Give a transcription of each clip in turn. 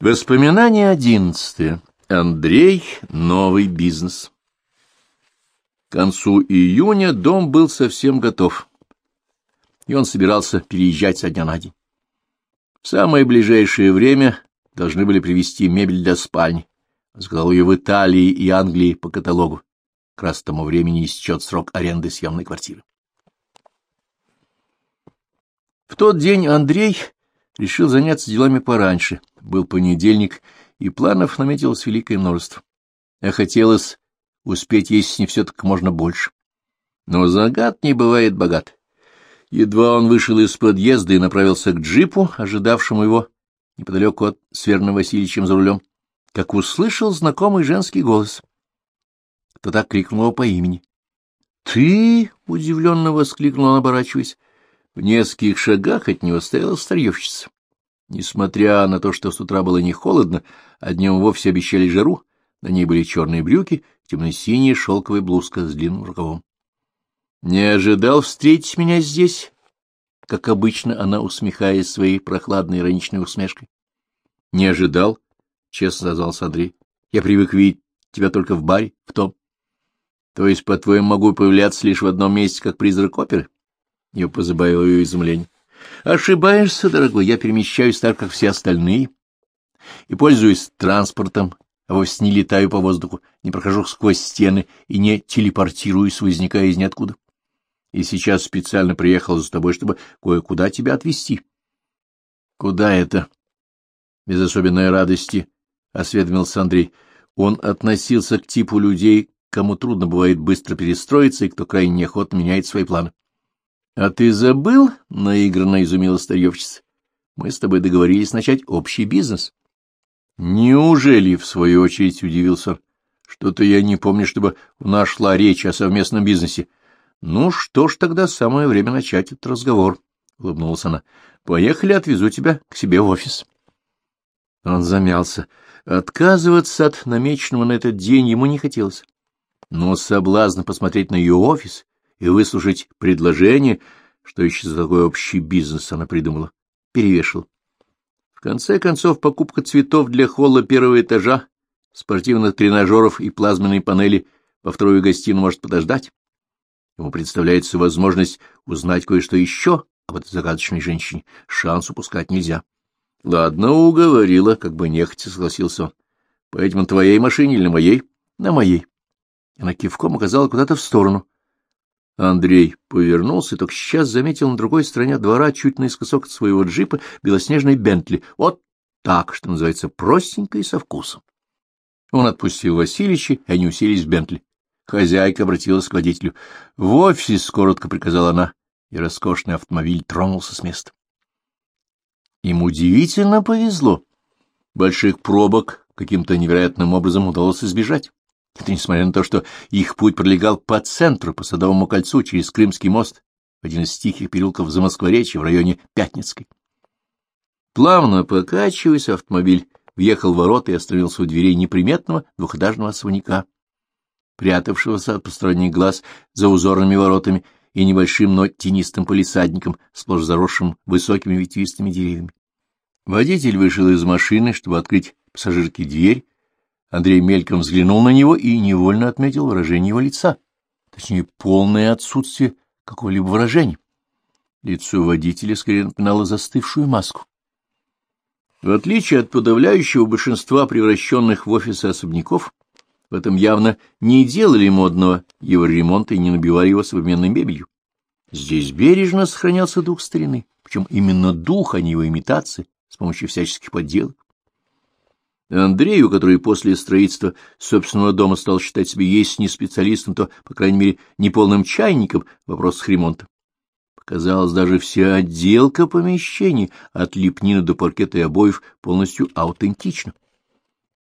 Воспоминание одиннадцатое. Андрей. Новый бизнес. К концу июня дом был совсем готов, и он собирался переезжать со дня на день. В самое ближайшее время должны были привезти мебель для спальни. Сказал ее в Италии и Англии по каталогу. Как раз к тому времени истечет срок аренды съемной квартиры. В тот день Андрей решил заняться делами пораньше. Был понедельник, и планов наметилось великое множество. А хотелось успеть, если не все так можно больше. Но загад не бывает богат. Едва он вышел из подъезда и направился к джипу, ожидавшему его неподалеку от с Верным Васильевичем за рулем, как услышал знакомый женский голос. Кто-то крикнул его по имени. — Ты? — удивленно воскликнул он, оборачиваясь. В нескольких шагах от него стояла старьевщица. Несмотря на то, что с утра было не холодно, а днем вовсе обещали жару, на ней были черные брюки, темно-синяя шелковая блузка с длинным рукавом. — Не ожидал встретить меня здесь? — как обычно она усмехаясь своей прохладной ироничной усмешкой. — Не ожидал, — честно сказался Андрей. — Я привык видеть тебя только в баре, в том. — То есть, по-твоему, могу появляться лишь в одном месте, как призрак оперы? Ее позабавило ее изумление. — Ошибаешься, дорогой, я перемещаюсь так, как все остальные, и пользуюсь транспортом, а вовсе не летаю по воздуху, не прохожу сквозь стены и не телепортируюсь, возникая из ниоткуда. И сейчас специально приехал за тобой, чтобы кое-куда тебя отвезти. — Куда это? — без особенной радости осведомился Андрей. Он относился к типу людей, кому трудно бывает быстро перестроиться и кто крайне неохотно меняет свои планы. — А ты забыл? — наигранно изумила старьевщица. — Мы с тобой договорились начать общий бизнес. — Неужели, — в свою очередь, удивился Что-то я не помню, чтобы у нас шла речь о совместном бизнесе. — Ну что ж, тогда самое время начать этот разговор, — улыбнулась она. — Поехали, отвезу тебя к себе в офис. Он замялся. Отказываться от намеченного на этот день ему не хотелось. Но соблазн посмотреть на ее офис и выслушать предложение, что еще за такой общий бизнес она придумала, перевешивал. В конце концов, покупка цветов для холла первого этажа, спортивных тренажеров и плазменной панели во вторую гостиную может подождать. Ему представляется возможность узнать кое-что еще об этой загадочной женщине. Шанс упускать нельзя. — Ладно, уговорила, как бы нехотя согласился он. — Поедем на твоей машине или на моей? — На моей. Она кивком указала куда-то в сторону. Андрей повернулся и только сейчас заметил на другой стороне двора, чуть наискосок от своего джипа, белоснежный Бентли. Вот так, что называется, простенько и со вкусом. Он отпустил Васильича, и они уселись в Бентли. Хозяйка обратилась к водителю. — В офис, — коротко приказала она, и роскошный автомобиль тронулся с места. Им удивительно повезло. Больших пробок каким-то невероятным образом удалось избежать. Это несмотря на то, что их путь пролегал по центру, по Садовому кольцу, через Крымский мост, один из тихих переулков за Москворечье в районе Пятницкой. Плавно покачиваясь, автомобиль въехал в ворота и остановился у дверей неприметного двухэтажного особняка, прятавшегося от посторонних глаз за узорными воротами и небольшим, но тенистым полисадником, сплошь заросшим высокими ветвистыми деревьями. Водитель вышел из машины, чтобы открыть пассажирке дверь, Андрей мельком взглянул на него и невольно отметил выражение его лица, точнее, полное отсутствие какого-либо выражения. Лицо водителя скорее напоминало застывшую маску. В отличие от подавляющего большинства превращенных в офисы особняков, в этом явно не делали модного его ремонта и не набивали его современной мебелью. Здесь бережно сохранялся дух старины, причем именно дух, а не его имитации, с помощью всяческих подделок. Андрею, который после строительства собственного дома стал считать себя есть не специалистом, то, по крайней мере, неполным чайником в вопросах ремонта. Показалось, даже вся отделка помещений от лепнины до паркета и обоев полностью аутентична.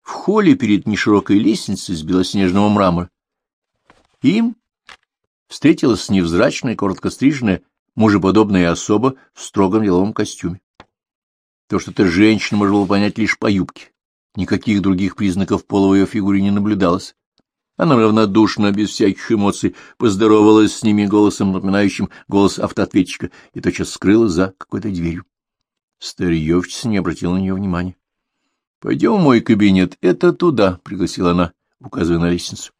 В холле перед неширокой лестницей из белоснежного мрамора им встретилась невзрачная, коротко стриженная, мужеподобная особа в строгом деловом костюме. То, что эта женщина можно было понять лишь по юбке. Никаких других признаков половой ее фигуре не наблюдалось. Она равнодушно, без всяких эмоций, поздоровалась с ними голосом, напоминающим голос автоответчика, и тотчас скрылась за какой-то дверью. Старьевщица не обратила на нее внимания. Пойдем в мой кабинет, это туда, — пригласила она, указывая на лестницу.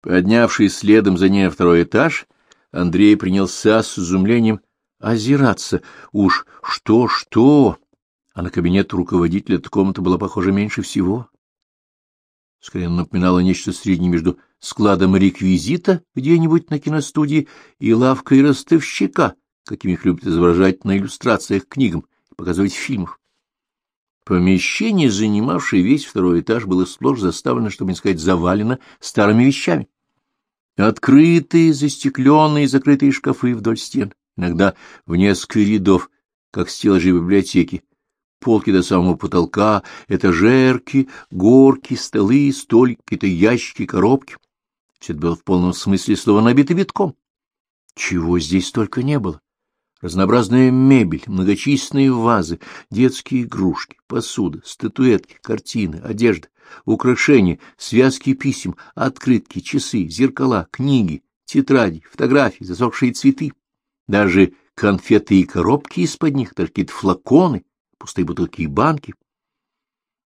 Поднявшись следом за ней на второй этаж, Андрей принялся с изумлением озираться. Уж что-что, а на кабинет руководителя эта комната была похожа меньше всего. Скорее, напоминала нечто среднее между складом реквизита где-нибудь на киностудии и лавкой ростовщика, какими их любят изображать на иллюстрациях к книгам и показывать в фильмах. Помещение, занимавшее весь второй этаж, было сплошь заставлено, чтобы не сказать, завалено старыми вещами. Открытые, застекленные, закрытые шкафы вдоль стен, иногда в несколько рядов, как стеллажи библиотеки, полки до самого потолка, этажерки, горки, столы, столики, какие-то ящики, коробки. Все это было в полном смысле слова набито битком. Чего здесь только не было. Разнообразная мебель, многочисленные вазы, детские игрушки, посуда, статуэтки, картины, одежда, украшения, связки писем, открытки, часы, зеркала, книги, тетради, фотографии, засохшие цветы, даже конфеты и коробки из-под них, даже какие-то флаконы, пустые бутылки и банки.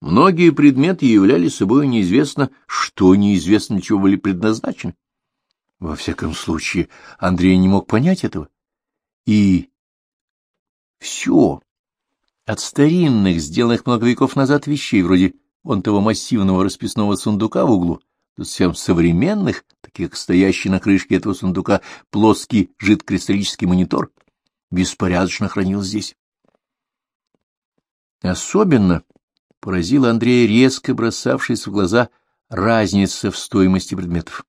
Многие предметы являли собой неизвестно, что неизвестно чего были предназначены. Во всяком случае, Андрей не мог понять этого. И все, от старинных, сделанных много веков назад вещей, вроде вон того массивного расписного сундука в углу, до совсем современных, таких стоящий на крышке этого сундука плоский жидкокристаллический монитор, беспорядочно хранил здесь. Особенно поразила Андрея резко бросавшаяся в глаза разница в стоимости предметов.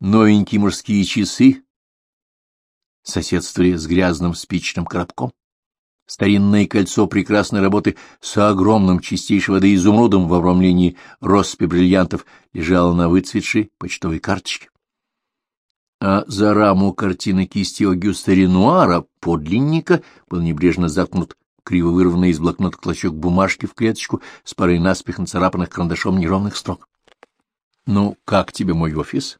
Новенькие мужские часы соседствовали с грязным спичным коробком. Старинное кольцо прекрасной работы с огромным чистейшего до изумрудом в обрамлении россыпи бриллиантов лежало на выцветшей почтовой карточке. А за раму картины кисти Огюста Ренуара, подлинника, был небрежно заткнут криво вырванный из блокнота клочок бумажки в клеточку с парой наспех нацарапанных карандашом неровных строк. — Ну, как тебе мой офис?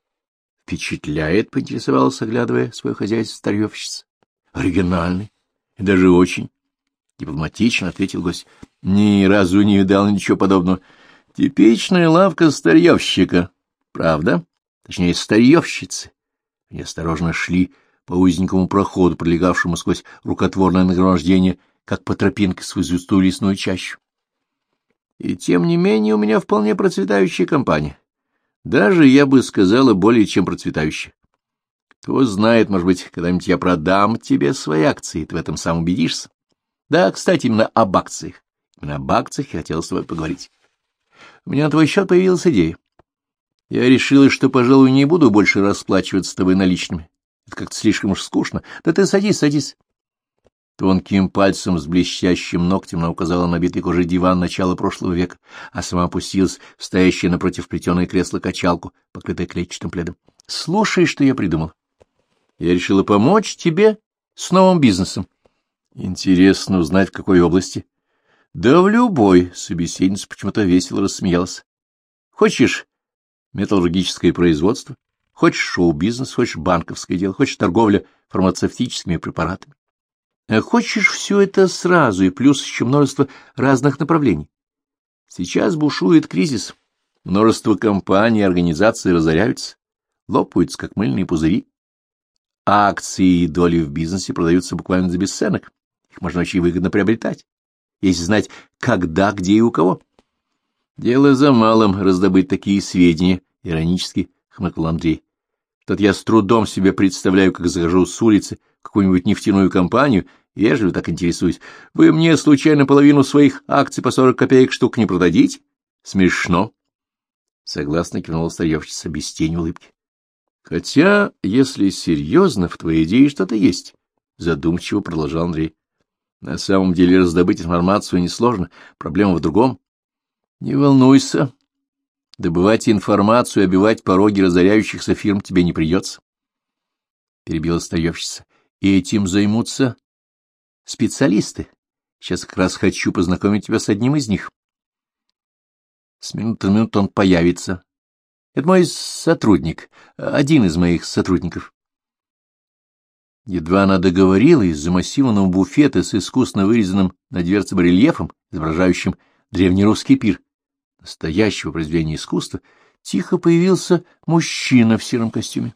Впечатляет, — поинтересовалась, оглядывая свое хозяйство старьевщица. — Оригинальный. И даже очень. Дипломатично ответил гость. — Ни разу не видал ничего подобного. Типичная лавка старьевщика. Правда? Точнее, старьевщицы. Они осторожно шли по узенькому проходу, пролегавшему сквозь рукотворное нагромождение, как по тропинке сквозь густую лесную чащу. И тем не менее у меня вполне процветающая компания. Даже, я бы сказала, более чем процветающий. Кто знает, может быть, когда-нибудь я продам тебе свои акции, ты в этом сам убедишься. Да, кстати, именно об акциях. Именно об акциях я хотел с тобой поговорить. У меня на твой счет появилась идея. Я решила, что, пожалуй, не буду больше расплачиваться с тобой наличными. Это как-то слишком уж скучно. Да ты садись, садись. Тонким пальцем с блестящим ногтем она указала на битый кожей диван начала прошлого века, а сама опустилась в стоящее напротив плетеное кресло-качалку, покрытое клетчатым пледом. — Слушай, что я придумал. Я решила помочь тебе с новым бизнесом. Интересно узнать, в какой области. — Да в любой, — собеседница почему-то весело рассмеялась. — Хочешь металлургическое производство? Хочешь шоу-бизнес, хочешь банковское дело, хочешь торговля фармацевтическими препаратами? А хочешь все это сразу, и плюс еще множество разных направлений. Сейчас бушует кризис. Множество компаний и организаций разоряются, лопаются, как мыльные пузыри. Акции и доли в бизнесе продаются буквально за бесценок. Их можно очень выгодно приобретать, если знать, когда, где и у кого. Дело за малым раздобыть такие сведения, — иронически хмыкнул Андрей. Тот я с трудом себе представляю, как захожу с улицы в какую-нибудь нефтяную компанию Вежливо так интересуюсь. Вы мне случайно половину своих акций по сорок копеек штук не продадите? Смешно. Согласно кивнула старьевщица без тени улыбки. Хотя, если серьезно, в твоей идее что-то есть, задумчиво продолжал Андрей. На самом деле раздобыть информацию несложно, проблема в другом. Не волнуйся. Добывать информацию и обивать пороги разоряющихся фирм тебе не придется. Перебила старьевщица. И этим займутся специалисты. Сейчас как раз хочу познакомить тебя с одним из них. С минуты на минуту он появится. Это мой сотрудник, один из моих сотрудников. Едва она договорила, из-за массивного буфета с искусно вырезанным на дверце барельефом, изображающим древнерусский пир, настоящего произведения искусства, тихо появился мужчина в сером костюме.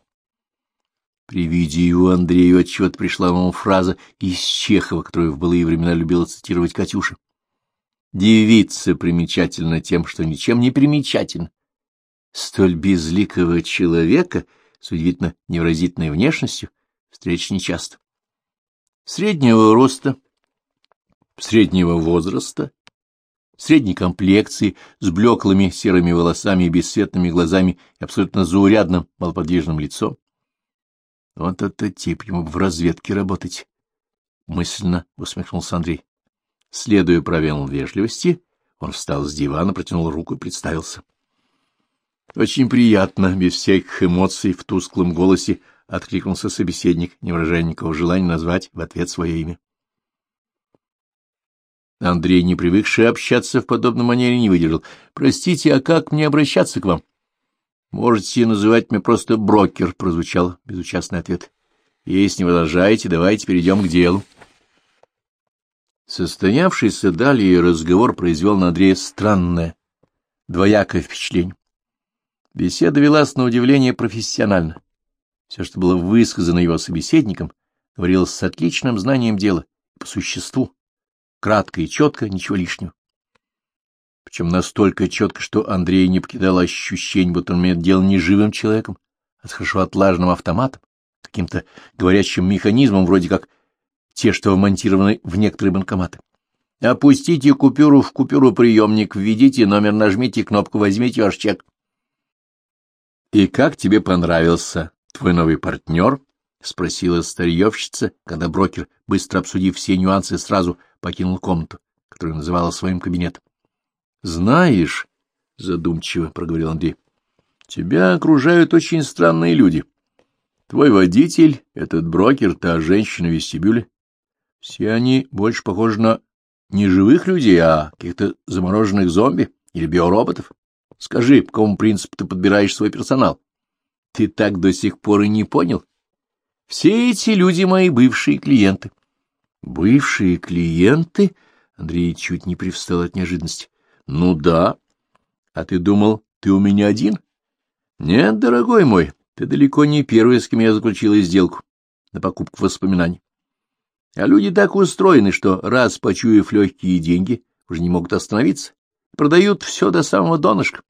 При виде его Андрею отчет пришла ему фраза из Чехова, которую в былые времена любила цитировать Катюша. «Девица примечательна тем, что ничем не примечательна. Столь безликого человека с удивительно невразительной внешностью встреч нечасто. Среднего роста, среднего возраста, средней комплекции, с блеклыми серыми волосами и бесцветными глазами и абсолютно заурядным, малоподвижным лицом. Вот этот тип ему в разведке работать. Мысленно усмехнулся Андрей. Следуя правилам вежливости, он встал с дивана, протянул руку и представился. Очень приятно, без всяких эмоций, в тусклом голосе откликнулся собеседник, не выражая никакого желания назвать в ответ свое имя. Андрей, не привыкший общаться в подобной манере, не выдержал. — Простите, а как мне обращаться к вам? — Можете называть меня просто брокер, — прозвучал безучастный ответ. — Если не возражаете, давайте перейдем к делу. Состоявшийся далее разговор произвел на Андрея странное, двоякое впечатление. Беседа велась на удивление профессионально. Все, что было высказано его собеседником, говорилось с отличным знанием дела, по существу, кратко и четко, ничего лишнего. Причем настолько четко, что Андрей не покидало ощущение, будто он имеет дело не живым человеком, а с хорошо отлаженным автоматом, каким-то говорящим механизмом, вроде как те, что вмонтированы в некоторые банкоматы. Опустите купюру в купюроприемник, введите номер, нажмите кнопку, возьмите ваш чек. — И как тебе понравился твой новый партнер? — спросила старьевщица, когда брокер, быстро обсудив все нюансы, сразу покинул комнату, которую называла своим кабинетом. — Знаешь, — задумчиво проговорил Андрей, — тебя окружают очень странные люди. Твой водитель, этот брокер, та женщина в вестибюле. Все они больше похожи на не живых людей, а каких-то замороженных зомби или биороботов. Скажи, по какому принципу ты подбираешь свой персонал? Ты так до сих пор и не понял? Все эти люди мои бывшие клиенты. — Бывшие клиенты? Андрей чуть не привстал от неожиданности. Ну да. А ты думал, ты у меня один? Нет, дорогой мой, ты далеко не первый, с кем я заключила сделку на покупку воспоминаний. А люди так устроены, что раз почуяв легкие деньги, уже не могут остановиться, продают все до самого донышка.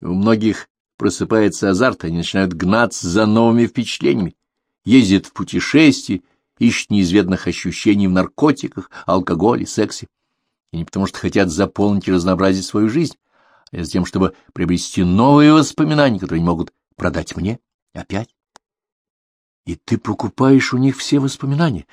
У многих просыпается азарт, они начинают гнаться за новыми впечатлениями, ездят в путешествия, ищут неизведанных ощущений в наркотиках, алкоголе, сексе. И не потому что хотят заполнить и разнообразить свою жизнь, а за тем, чтобы приобрести новые воспоминания, которые они могут продать мне опять. И ты покупаешь у них все воспоминания.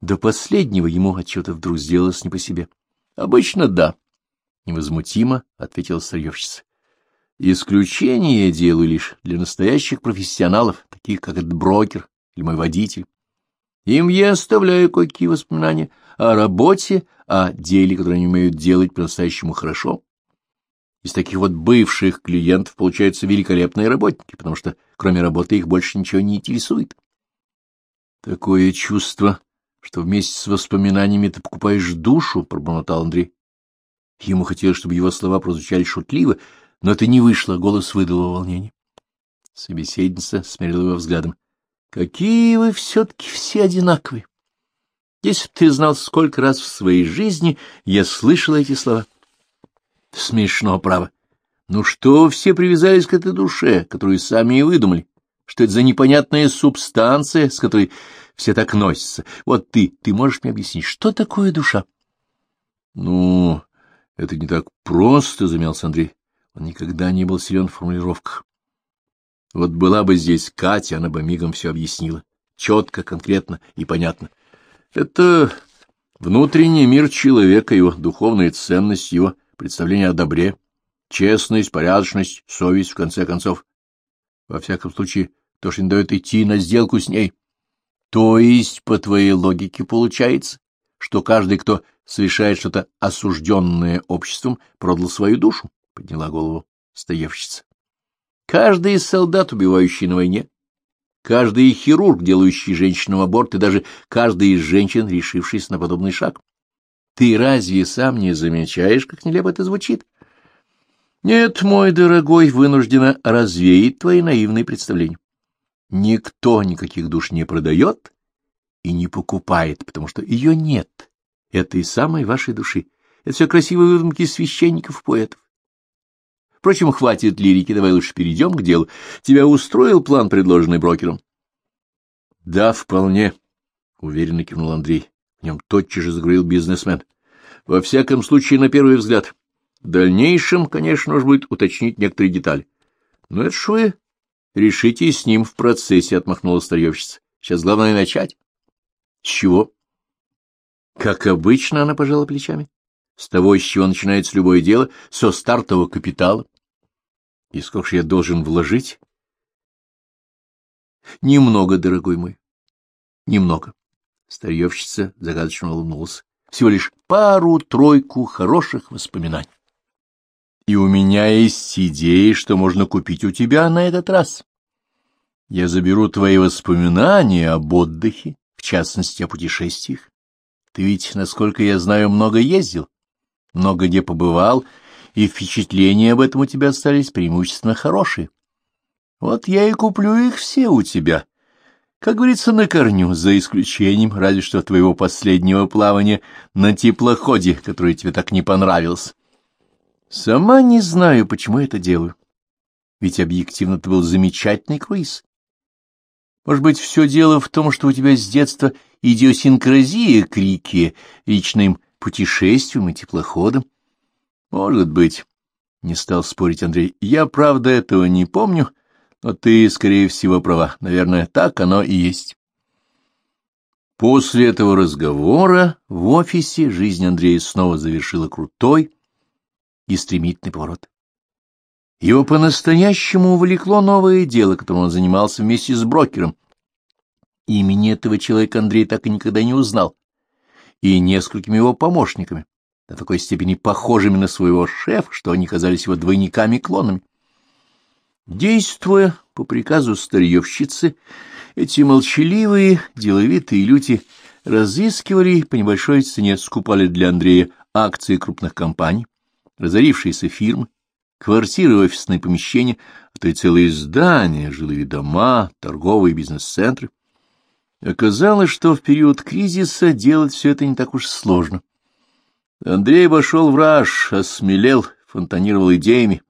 До последнего ему отчета вдруг сделалось не по себе. — Обычно да, — невозмутимо ответила старьевщица. — Исключение делаю лишь для настоящих профессионалов, таких как этот брокер или мой водитель. Им я оставляю кое-какие воспоминания о работе, о деле, которое они умеют делать по-настоящему хорошо. Из таких вот бывших клиентов получаются великолепные работники, потому что кроме работы их больше ничего не интересует. Такое чувство, что вместе с воспоминаниями ты покупаешь душу, — пробормотал Андрей. Ему хотелось, чтобы его слова прозвучали шутливо, но это не вышло, голос выдал волнение. Собеседница смерила его взглядом. Какие вы все-таки все одинаковые! Если б ты знал, сколько раз в своей жизни я слышал эти слова. Смешно, право. Ну что все привязались к этой душе, которую сами и выдумали? Что это за непонятная субстанция, с которой все так носятся? Вот ты, ты можешь мне объяснить, что такое душа? Ну, это не так просто, — замялся Андрей. Он никогда не был силен в формулировках. Вот была бы здесь Катя, она бы мигом все объяснила. Четко, конкретно и понятно. Это внутренний мир человека, его духовная ценность, его представление о добре, честность, порядочность, совесть, в конце концов. Во всяком случае, то, что не дает идти на сделку с ней. То есть, по твоей логике, получается, что каждый, кто совершает что-то осужденное обществом, продал свою душу, — подняла голову стоевщица. Каждый солдат, убивающий на войне, каждый хирург, делающий женщинам аборт, и даже каждый из женщин, решившийся на подобный шаг. Ты разве сам не замечаешь, как нелепо это звучит? Нет, мой дорогой, вынуждена развеять твои наивные представления. Никто никаких душ не продает и не покупает, потому что ее нет, этой самой вашей души. Это все красивые выдумки священников-поэтов. Впрочем, хватит лирики, давай лучше перейдем к делу. Тебя устроил план, предложенный брокером? — Да, вполне, — уверенно кивнул Андрей. В нем тотчас же заговорил бизнесмен. — Во всяком случае, на первый взгляд. В дальнейшем, конечно, нужно будет уточнить некоторые детали. — Но это ж вы решите с ним в процессе, — отмахнула старьевщица. — Сейчас главное начать. — С чего? — Как обычно, она пожала плечами. С того, с чего начинается любое дело, со стартового капитала. И сколько же я должен вложить? Немного, дорогой мой. Немного. Старьевщица загадочно улыбнулась. Всего лишь пару-тройку хороших воспоминаний. И у меня есть идеи, что можно купить у тебя на этот раз. Я заберу твои воспоминания об отдыхе, в частности, о путешествиях. Ты ведь, насколько я знаю, много ездил много где побывал, и впечатления об этом у тебя остались преимущественно хорошие. Вот я и куплю их все у тебя. Как говорится, на корню, за исключением разве что твоего последнего плавания на теплоходе, который тебе так не понравился. Сама не знаю, почему это делаю. Ведь объективно это был замечательный круиз. Может быть, все дело в том, что у тебя с детства идиосинкразия к реке, личным путешествием и теплоходом. Может быть, — не стал спорить Андрей. Я, правда, этого не помню, но ты, скорее всего, права. Наверное, так оно и есть. После этого разговора в офисе жизнь Андрея снова завершила крутой и стремительный поворот. Его по-настоящему увлекло новое дело, которым он занимался вместе с брокером. Имени этого человека Андрей так и никогда не узнал и несколькими его помощниками, до такой степени похожими на своего шефа, что они казались его двойниками-клонами. Действуя по приказу старьевщицы, эти молчаливые, деловитые люди разыскивали по небольшой цене, скупали для Андрея акции крупных компаний, разорившиеся фирмы, квартиры и офисные помещения, а то и целые здания, жилые дома, торговые бизнес-центры. Оказалось, что в период кризиса делать все это не так уж сложно. Андрей вошел в раж, осмелел, фонтанировал идеями.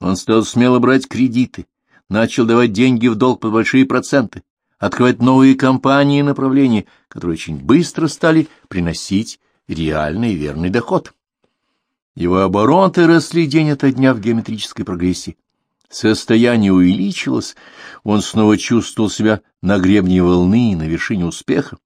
Он стал смело брать кредиты, начал давать деньги в долг под большие проценты, открывать новые компании и направления, которые очень быстро стали приносить реальный верный доход. Его обороты росли день ото дня в геометрической прогрессии. Состояние увеличилось, он снова чувствовал себя на гребне волны, на вершине успеха,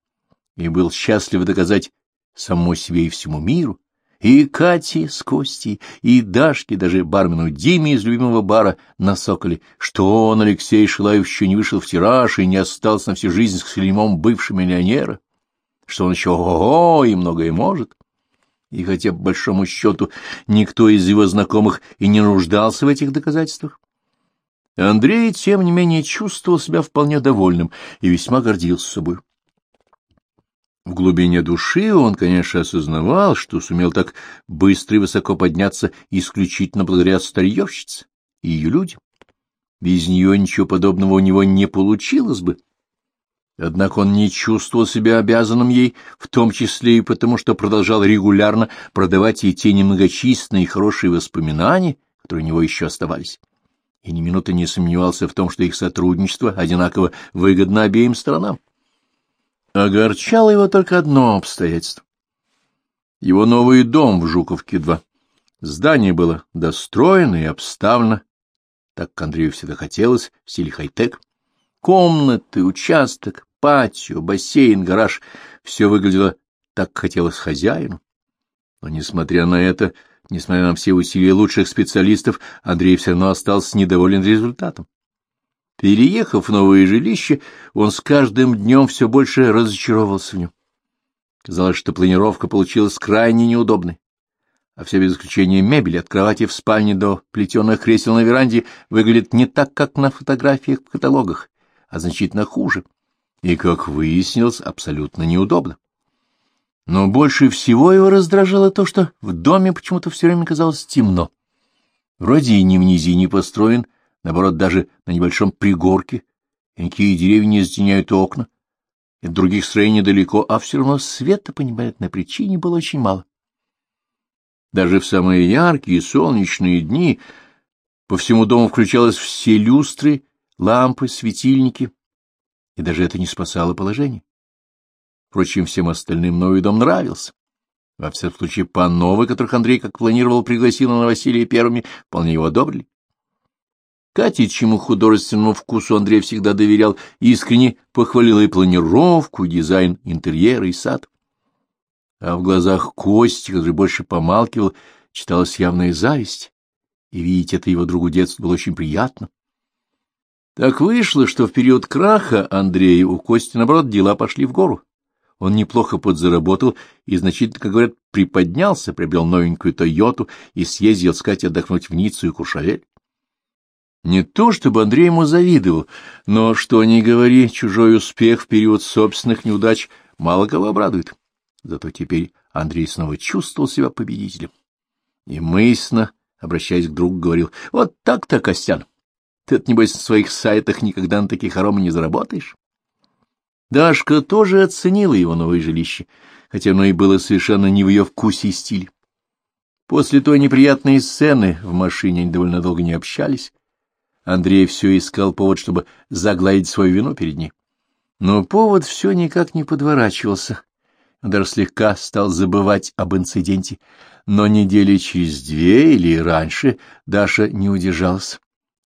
и был счастлив доказать самому себе и всему миру, и Кате с Костей, и Дашке, даже бармену Диме из любимого бара на Соколе, что он, Алексей Шилаев, еще не вышел в тираж и не остался на всю жизнь с клеймом бывшего миллионера, что он еще ого и многое может. И хотя, по большому счету, никто из его знакомых и не нуждался в этих доказательствах, Андрей, тем не менее, чувствовал себя вполне довольным и весьма гордился собой. В глубине души он, конечно, осознавал, что сумел так быстро и высоко подняться исключительно благодаря старьевщице и ее людям. Без нее ничего подобного у него не получилось бы. Однако он не чувствовал себя обязанным ей, в том числе и потому, что продолжал регулярно продавать ей те немногочисленные и хорошие воспоминания, которые у него еще оставались и ни минуты не сомневался в том, что их сотрудничество одинаково выгодно обеим сторонам. Огорчало его только одно обстоятельство. Его новый дом в Жуковке-2. Здание было достроено и обставлено, так как Андрею всегда хотелось, в стиле хай-тек. Комнаты, участок, патио, бассейн, гараж — все выглядело так, хотелось хозяину. Но, несмотря на это, Несмотря на все усилия лучших специалистов, Андрей все равно остался недоволен результатом. Переехав в новое жилище, он с каждым днем все больше разочаровывался в нем. Казалось, что планировка получилась крайне неудобной, а все без исключения мебели от кровати в спальне до плетеных кресел на веранде выглядит не так, как на фотографиях в каталогах, а значительно хуже, и, как выяснилось, абсолютно неудобно. Но больше всего его раздражало то, что в доме почему-то все время казалось темно. Вроде и не в низине построен, наоборот, даже на небольшом пригорке, никакие деревья не затеняют окна, и других строений далеко, а все равно света, по непонятной причине, было очень мало. Даже в самые яркие солнечные дни по всему дому включалось все люстры, лампы, светильники, и даже это не спасало положение. Впрочем, всем остальным новый дом нравился. Во всяком случае, пановы, которых Андрей, как планировал, пригласил на новоселье первыми, вполне его одобрили. Кате, чему художественному вкусу Андрей всегда доверял, искренне похвалила и планировку, и дизайн интерьера, и сад. А в глазах Кости, который больше помалкивал, читалась явная зависть, и видеть это его другу детства было очень приятно. Так вышло, что в период краха Андрея у Кости, наоборот, дела пошли в гору. Он неплохо подзаработал и, значительно, как говорят, приподнялся, приобрел новенькую «Тойоту» и съездил с Катей отдохнуть в Ниццу и Куршавель. Не то чтобы Андрей ему завидовал, но, что ни говори, чужой успех в период собственных неудач мало кого обрадует. Зато теперь Андрей снова чувствовал себя победителем. И мысленно, обращаясь к другу, говорил, вот так-то, Костян, ты, небось, на своих сайтах никогда на такие хоромы не заработаешь. Дашка тоже оценила его новое жилище, хотя оно и было совершенно не в ее вкусе и стиле. После той неприятной сцены в машине они довольно долго не общались. Андрей все искал повод, чтобы загладить свою вину перед ней. Но повод все никак не подворачивался. Он даже слегка стал забывать об инциденте. Но недели через две или раньше Даша не удержалась.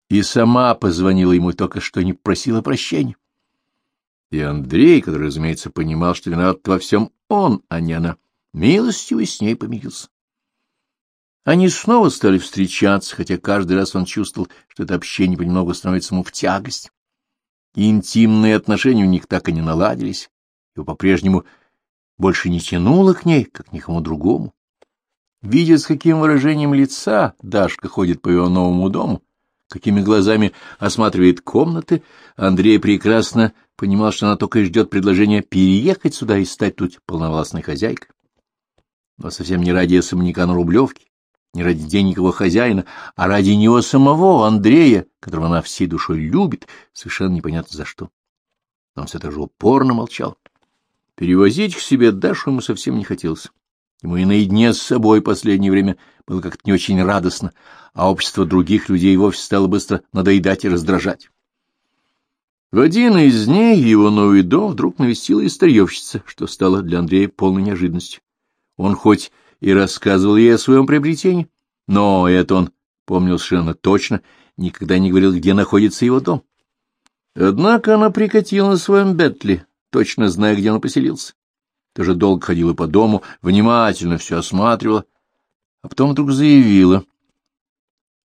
И сама позвонила ему только что не просила прощения. И Андрей, который, разумеется, понимал, что виноват во всем он, а не она, милостью с ней помирился. Они снова стали встречаться, хотя каждый раз он чувствовал, что это общение понемногу становится ему в тягость. Интимные отношения у них так и не наладились, его по-прежнему больше не тянуло к ней, как никому другому. Видя, с каким выражением лица Дашка ходит по его новому дому, какими глазами осматривает комнаты, Андрей прекрасно понимал, что она только и ждет предложения переехать сюда и стать тут полновластной хозяйкой. Но совсем не ради особняка на Рублевке, не ради денег его хозяина, а ради него самого, Андрея, которого она всей душой любит, совершенно непонятно за что. Он все так же упорно молчал. Перевозить к себе Дашу ему совсем не хотелось. Ему и наедине с собой последнее время было как-то не очень радостно, а общество других людей вовсе стало быстро надоедать и раздражать. В один из дней его новый дом вдруг навестила исторьевщица, что стало для Андрея полной неожиданностью. Он хоть и рассказывал ей о своем приобретении, но это он помнил совершенно точно, никогда не говорил, где находится его дом. Однако она прикатила на своем Бетли, точно зная, где он поселился. Тоже долго ходила по дому, внимательно все осматривала, а потом вдруг заявила,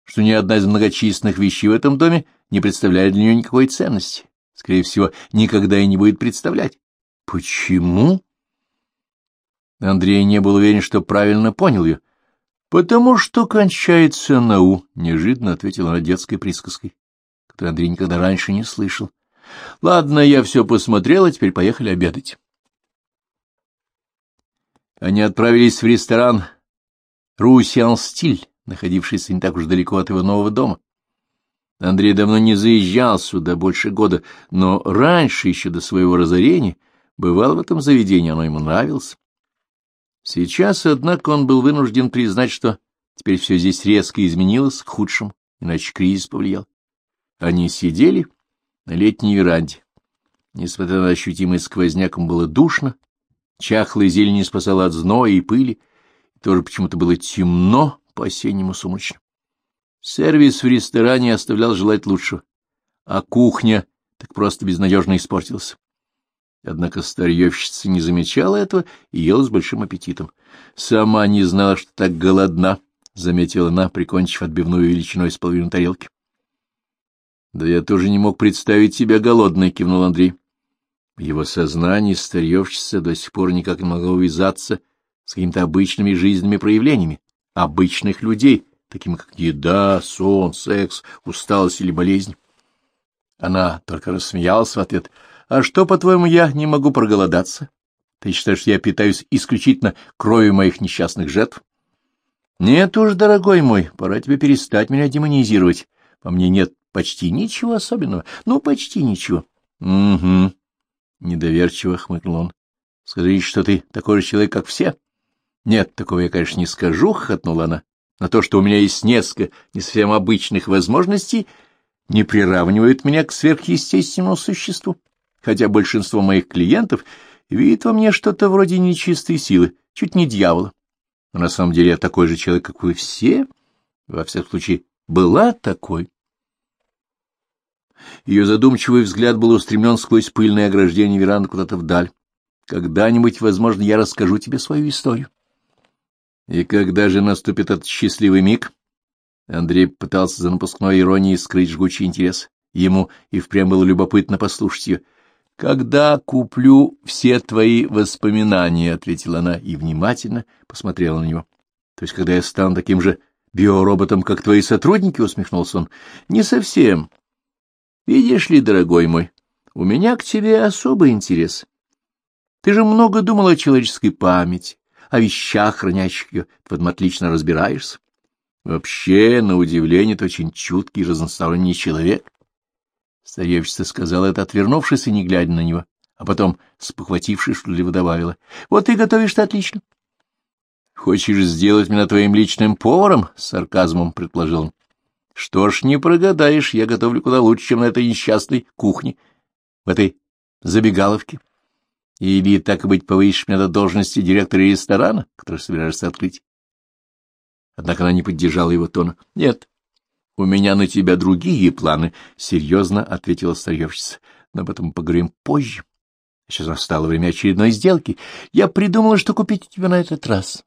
что ни одна из многочисленных вещей в этом доме не представляет для нее никакой ценности. Скорее всего, никогда и не будет представлять. Почему? Андрей не был уверен, что правильно понял ее. «Потому что кончается на «у», — неожиданно ответила она детской присказкой, которую Андрей никогда раньше не слышал. «Ладно, я все посмотрела, теперь поехали обедать». Они отправились в ресторан «Русиан Стиль», находившийся не так уж далеко от его нового дома. Андрей давно не заезжал сюда больше года, но раньше, еще до своего разорения, бывал в этом заведении, оно ему нравилось. Сейчас, однако, он был вынужден признать, что теперь все здесь резко изменилось к худшему, иначе кризис повлиял. Они сидели на летней веранде. Несмотря на ощутимый сквозняк, было душно, чахлая зелень не спасала от зноя и пыли, и тоже почему-то было темно, по-осеннему сумрачно. Сервис в ресторане оставлял желать лучшего, а кухня так просто безнадежно испортилась. Однако старьевщица не замечала этого и ела с большим аппетитом. Сама не знала, что так голодна, — заметила она, прикончив отбивную величиной с половины тарелки. — Да я тоже не мог представить себя голодной, — кивнул Андрей. Его сознании старьевщица до сих пор никак не могла увязаться с какими-то обычными жизненными проявлениями обычных людей, такими как еда, сон, секс, усталость или болезнь. Она только рассмеялась в ответ. «А что, по-твоему, я не могу проголодаться? Ты считаешь, я питаюсь исключительно кровью моих несчастных жертв? Нет уж, дорогой мой, пора тебе перестать меня демонизировать. По мне нет почти ничего особенного. Ну, почти ничего. Угу. Недоверчиво хмыкнул он. Скажи, что ты такой же человек, как все? Нет, такого я, конечно, не скажу, хохотнула она. На то, что у меня есть несколько не совсем обычных возможностей, не приравнивает меня к сверхъестественному существу, хотя большинство моих клиентов видит во мне что-то вроде нечистой силы, чуть не дьявола. Но на самом деле я такой же человек, как вы все, во всяком случае, была такой. Ее задумчивый взгляд был устремлен сквозь пыльное ограждение веранды куда-то вдаль. Когда-нибудь, возможно, я расскажу тебе свою историю. И когда же наступит этот счастливый миг? Андрей пытался за напускной иронией скрыть жгучий интерес. Ему и впрямь было любопытно послушать ее. «Когда куплю все твои воспоминания», — ответила она и внимательно посмотрела на него. «То есть, когда я стану таким же биороботом, как твои сотрудники?» — усмехнулся он. «Не совсем. Видишь ли, дорогой мой, у меня к тебе особый интерес. Ты же много думал о человеческой памяти, о вещах, хранящих ее, ты в отлично разбираешься. Вообще, на удивление, ты очень чуткий и разносторонний человек. Старьевщица сказала это, отвернувшись и не глядя на него, а потом, спохватившись, что-либо добавила. — Вот ты готовишь-то отлично. — Хочешь сделать меня твоим личным поваром? — с сарказмом предположил он. — Что ж, не прогадаешь, я готовлю куда лучше, чем на этой несчастной кухне, в этой забегаловке. Или, так и быть, повысишь меня до должности директора ресторана, который собираешься открыть. Однако она не поддержала его тона. — Нет, у меня на тебя другие планы, — серьезно ответила старьевщица. — Но об этом поговорим позже. Сейчас настало время очередной сделки. Я придумала, что купить у тебя на этот раз.